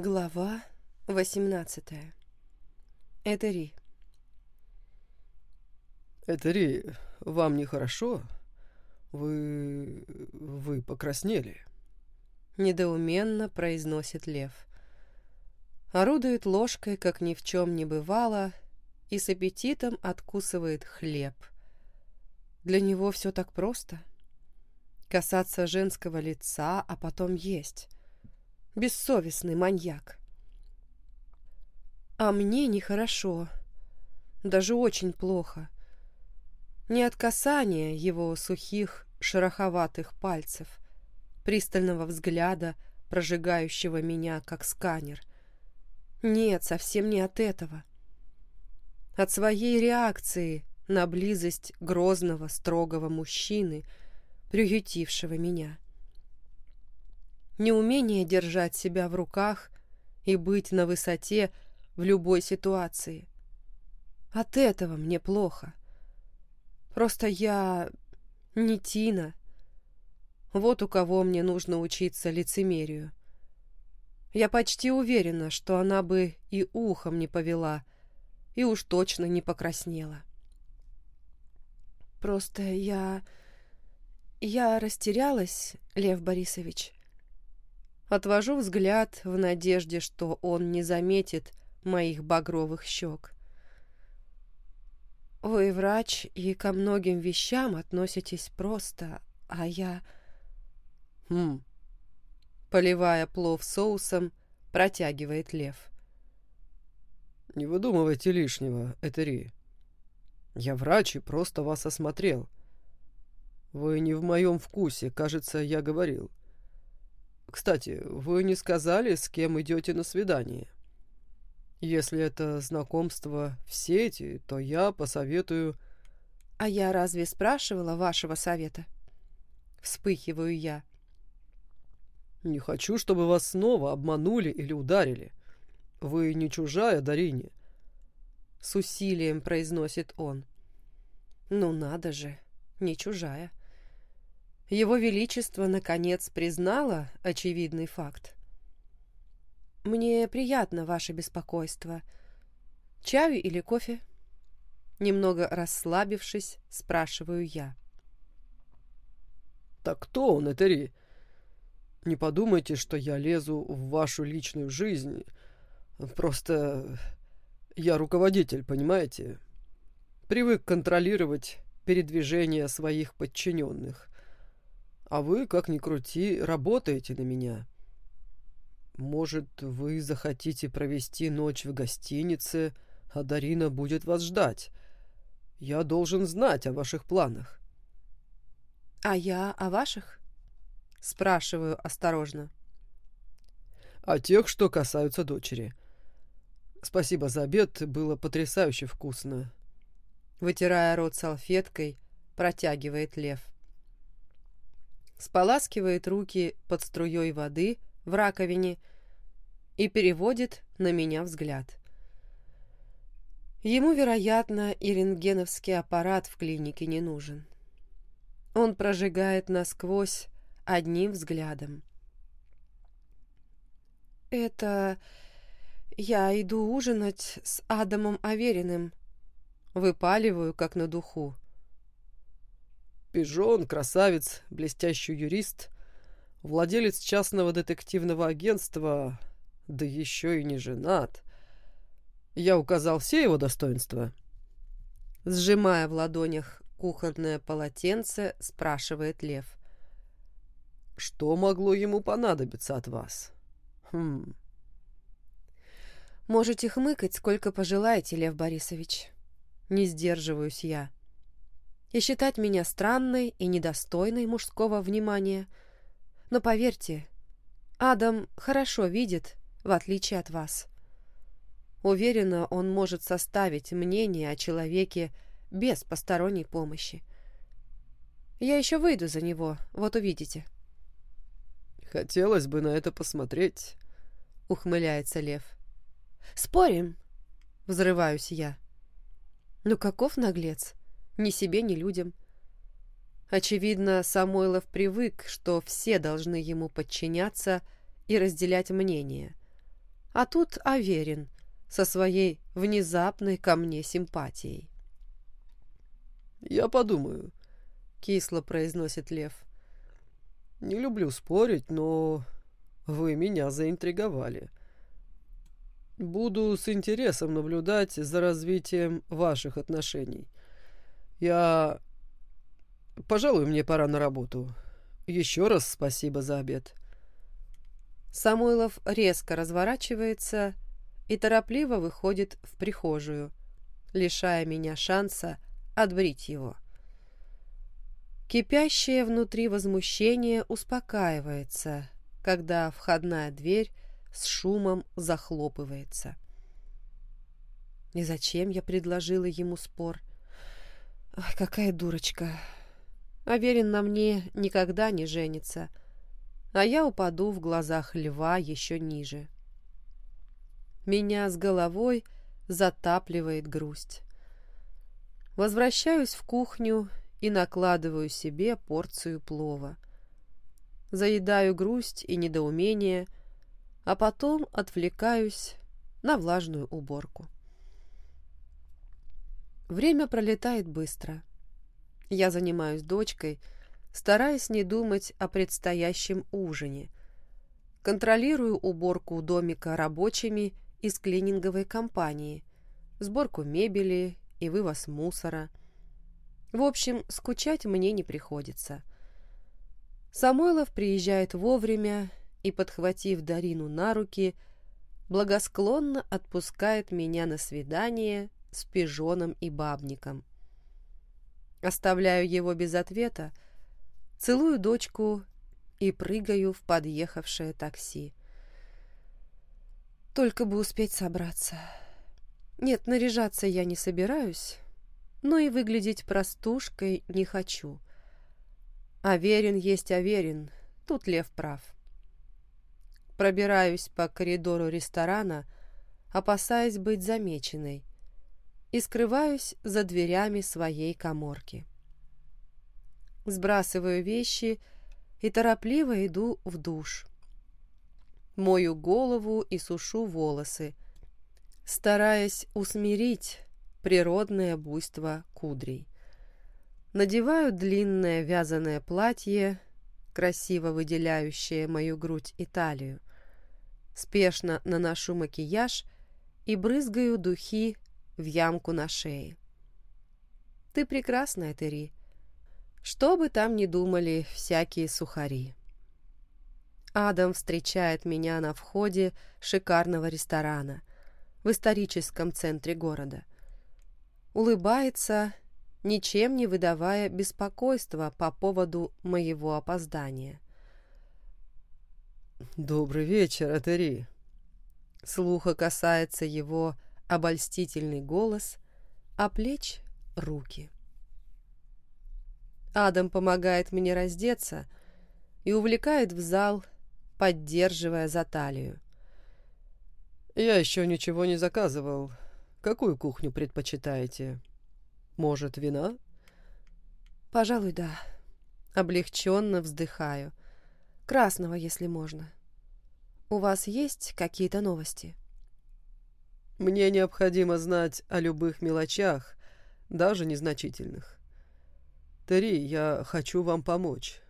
Глава 18. Этери. Этери, вам нехорошо? Вы... вы покраснели. Недоуменно произносит Лев. Орудует ложкой, как ни в чем не бывало, и с аппетитом откусывает хлеб. Для него все так просто. Касаться женского лица, а потом есть бессовестный маньяк. А мне нехорошо, даже очень плохо. Не от касания его сухих, шероховатых пальцев, пристального взгляда, прожигающего меня, как сканер. Нет, совсем не от этого. От своей реакции на близость грозного, строгого мужчины, приютившего меня неумение держать себя в руках и быть на высоте в любой ситуации. От этого мне плохо. Просто я не Тина. Вот у кого мне нужно учиться лицемерию. Я почти уверена, что она бы и ухом не повела, и уж точно не покраснела. Просто я... Я растерялась, Лев Борисович. Отвожу взгляд в надежде, что он не заметит моих багровых щек. Вы врач и ко многим вещам относитесь просто, а я... Хм. Поливая плов соусом, протягивает лев. Не выдумывайте лишнего, Этери. Я врач и просто вас осмотрел. Вы не в моем вкусе, кажется, я говорил. Кстати, вы не сказали, с кем идете на свидание. Если это знакомство в сети, то я посоветую... А я разве спрашивала вашего совета? Вспыхиваю я. Не хочу, чтобы вас снова обманули или ударили. Вы не чужая Дарине. С усилием произносит он. Ну надо же, не чужая. Его Величество, наконец, признало очевидный факт. «Мне приятно ваше беспокойство. Чаю или кофе?» Немного расслабившись, спрашиваю я. «Так кто он, Этери? Не подумайте, что я лезу в вашу личную жизнь. Просто я руководитель, понимаете? Привык контролировать передвижение своих подчиненных. А вы, как ни крути, работаете на меня. Может, вы захотите провести ночь в гостинице, а Дарина будет вас ждать. Я должен знать о ваших планах. А я о ваших? Спрашиваю осторожно. О тех, что касаются дочери. Спасибо за обед, было потрясающе вкусно. Вытирая рот салфеткой, протягивает Лев споласкивает руки под струей воды в раковине и переводит на меня взгляд. Ему, вероятно, и рентгеновский аппарат в клинике не нужен. Он прожигает насквозь одним взглядом. «Это... я иду ужинать с Адамом Авериным», выпаливаю, как на духу. Пижон, красавец, блестящий юрист, владелец частного детективного агентства, да еще и не женат. Я указал все его достоинства. Сжимая в ладонях кухонное полотенце, спрашивает Лев. Что могло ему понадобиться от вас? Хм. Можете хмыкать, сколько пожелаете, Лев Борисович. Не сдерживаюсь я и считать меня странной и недостойной мужского внимания. Но поверьте, Адам хорошо видит, в отличие от вас. Уверена, он может составить мнение о человеке без посторонней помощи. Я еще выйду за него, вот увидите. Хотелось бы на это посмотреть, ухмыляется Лев. Спорим? Взрываюсь я. Ну каков наглец? Ни себе, ни людям. Очевидно, Самойлов привык, что все должны ему подчиняться и разделять мнение. А тут Аверин со своей внезапной ко мне симпатией. «Я подумаю», — кисло произносит Лев. «Не люблю спорить, но вы меня заинтриговали. Буду с интересом наблюдать за развитием ваших отношений. Я... Пожалуй, мне пора на работу. Еще раз спасибо за обед». Самойлов резко разворачивается и торопливо выходит в прихожую, лишая меня шанса отбрить его. Кипящее внутри возмущение успокаивается, когда входная дверь с шумом захлопывается. И зачем я предложила ему спор? Какая дурочка. Аверин на мне никогда не женится, а я упаду в глазах льва еще ниже. Меня с головой затапливает грусть. Возвращаюсь в кухню и накладываю себе порцию плова. Заедаю грусть и недоумение, а потом отвлекаюсь на влажную уборку. Время пролетает быстро. Я занимаюсь дочкой, стараясь не думать о предстоящем ужине. Контролирую уборку домика рабочими из клининговой компании, сборку мебели и вывоз мусора. В общем, скучать мне не приходится. Самойлов приезжает вовремя и, подхватив Дарину на руки, благосклонно отпускает меня на свидание с пижоном и бабником. Оставляю его без ответа, целую дочку и прыгаю в подъехавшее такси. Только бы успеть собраться. Нет, наряжаться я не собираюсь, но и выглядеть простушкой не хочу. Аверин есть Аверин, тут Лев прав. Пробираюсь по коридору ресторана, опасаясь быть замеченной, и скрываюсь за дверями своей коморки. Сбрасываю вещи и торопливо иду в душ. Мою голову и сушу волосы, стараясь усмирить природное буйство кудрей. Надеваю длинное вязаное платье, красиво выделяющее мою грудь и талию. Спешно наношу макияж и брызгаю духи в ямку на шее. Ты прекрасная, Тери. Что бы там ни думали всякие сухари. Адам встречает меня на входе шикарного ресторана в историческом центре города. Улыбается, ничем не выдавая беспокойства по поводу моего опоздания. «Добрый вечер, Атери!» Слуха касается его обольстительный голос, а плеч — руки. Адам помогает мне раздеться и увлекает в зал, поддерживая за талию. «Я еще ничего не заказывал. Какую кухню предпочитаете? Может, вина?» «Пожалуй, да». Облегченно вздыхаю. «Красного, если можно. У вас есть какие-то новости?» «Мне необходимо знать о любых мелочах, даже незначительных. Терри, я хочу вам помочь.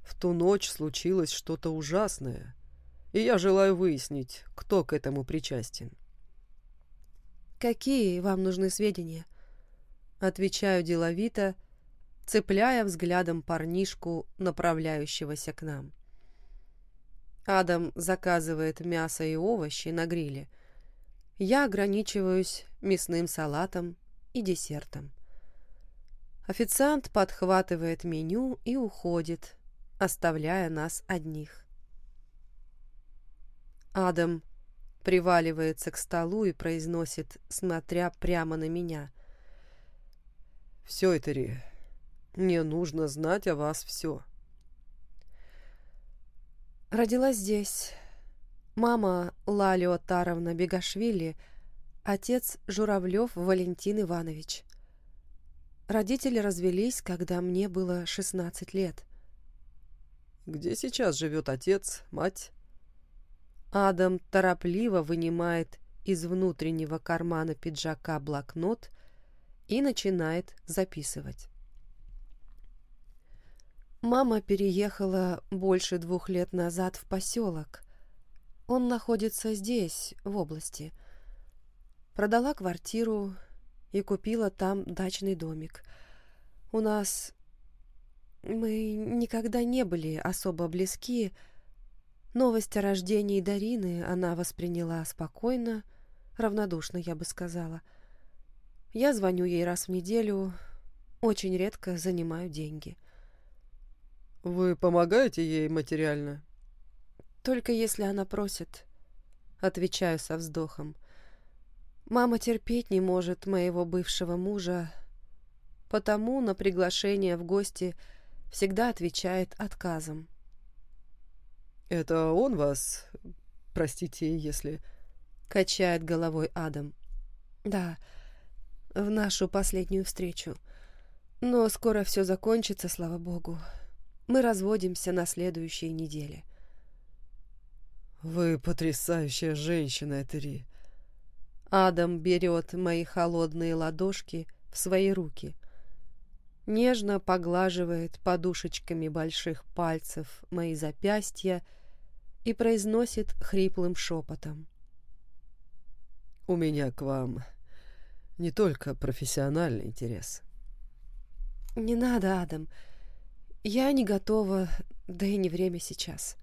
В ту ночь случилось что-то ужасное» и я желаю выяснить, кто к этому причастен. «Какие вам нужны сведения?» Отвечаю деловито, цепляя взглядом парнишку, направляющегося к нам. Адам заказывает мясо и овощи на гриле. Я ограничиваюсь мясным салатом и десертом. Официант подхватывает меню и уходит, оставляя нас одних. Адам приваливается к столу и произносит, смотря прямо на меня. «Все, Этери, мне нужно знать о вас все». Родилась здесь. Мама Лалио Таровна Бегашвили, отец Журавлев Валентин Иванович. Родители развелись, когда мне было 16 лет. «Где сейчас живет отец, мать?» Адам торопливо вынимает из внутреннего кармана пиджака блокнот и начинает записывать. Мама переехала больше двух лет назад в поселок. Он находится здесь, в области. Продала квартиру и купила там дачный домик. У нас... Мы никогда не были особо близки. Новость о рождении Дарины она восприняла спокойно, равнодушно, я бы сказала. Я звоню ей раз в неделю, очень редко занимаю деньги. «Вы помогаете ей материально?» «Только если она просит», — отвечаю со вздохом. «Мама терпеть не может моего бывшего мужа, потому на приглашение в гости всегда отвечает отказом». «Это он вас, простите, если...» — качает головой Адам. «Да, в нашу последнюю встречу. Но скоро все закончится, слава богу. Мы разводимся на следующей неделе. «Вы потрясающая женщина, Этери!» Адам берет мои холодные ладошки в свои руки. Нежно поглаживает подушечками больших пальцев мои запястья и произносит хриплым шепотом. «У меня к вам не только профессиональный интерес». «Не надо, Адам. Я не готова, да и не время сейчас.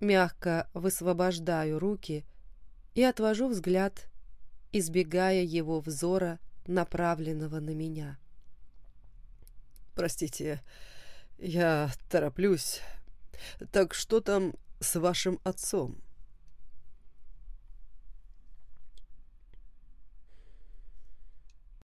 Мягко высвобождаю руки и отвожу взгляд, избегая его взора, направленного на меня. «Простите, я тороплюсь. Так что там с вашим отцом?»